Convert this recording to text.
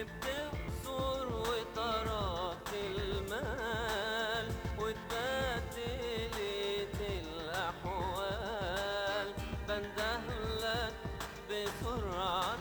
جبت بتقصر وطرقت المال واتبدلت الأحوال بندهلك بسرعة